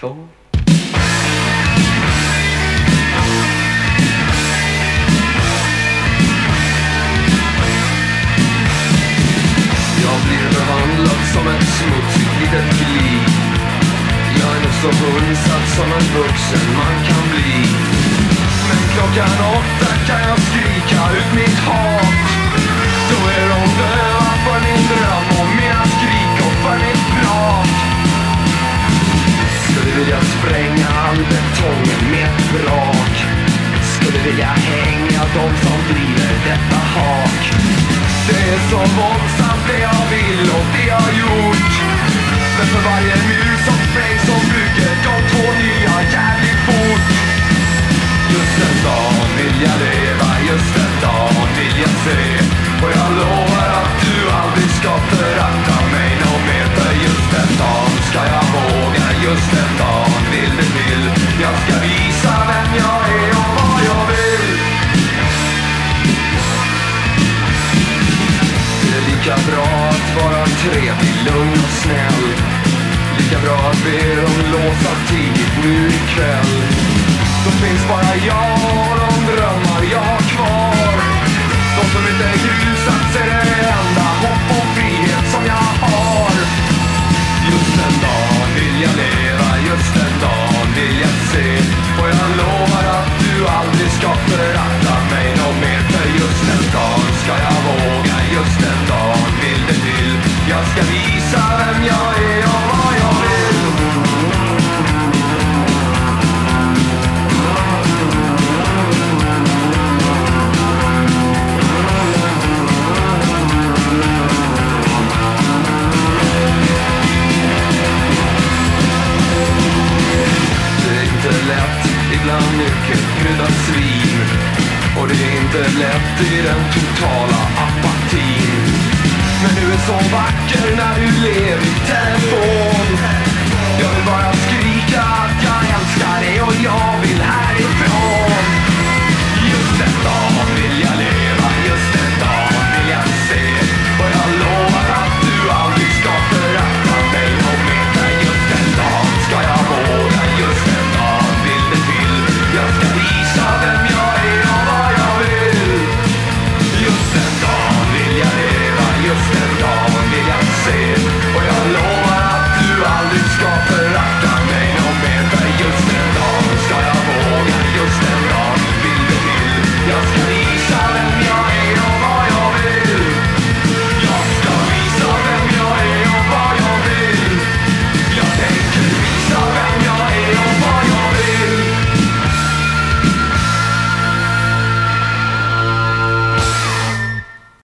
två. Jag blir behandlad som ett smutsigt litet glid. Jag är nog så hunsad som en vuxen man kan bli. Men klockan åtta kan jag skrika ut mitt hat. Spränga betongen med ett brak. Skulle vilja hänga de som driver detta hak. Det är så våldsamt det jag vill och det jag gjort. Men för varje vara trevlig, lugn och snäll. Lika bra att be dem låsa tidigt nu ikväll. Då finns bara jag och de drömmar jag har kvar. De som inte grusats är det enda hopp och frihet som jag har. Just en dag. medan svin. Och det är inte lätt i den totala apatin. Men du är så vacker när du ler i telefon. Jag vill bara skriva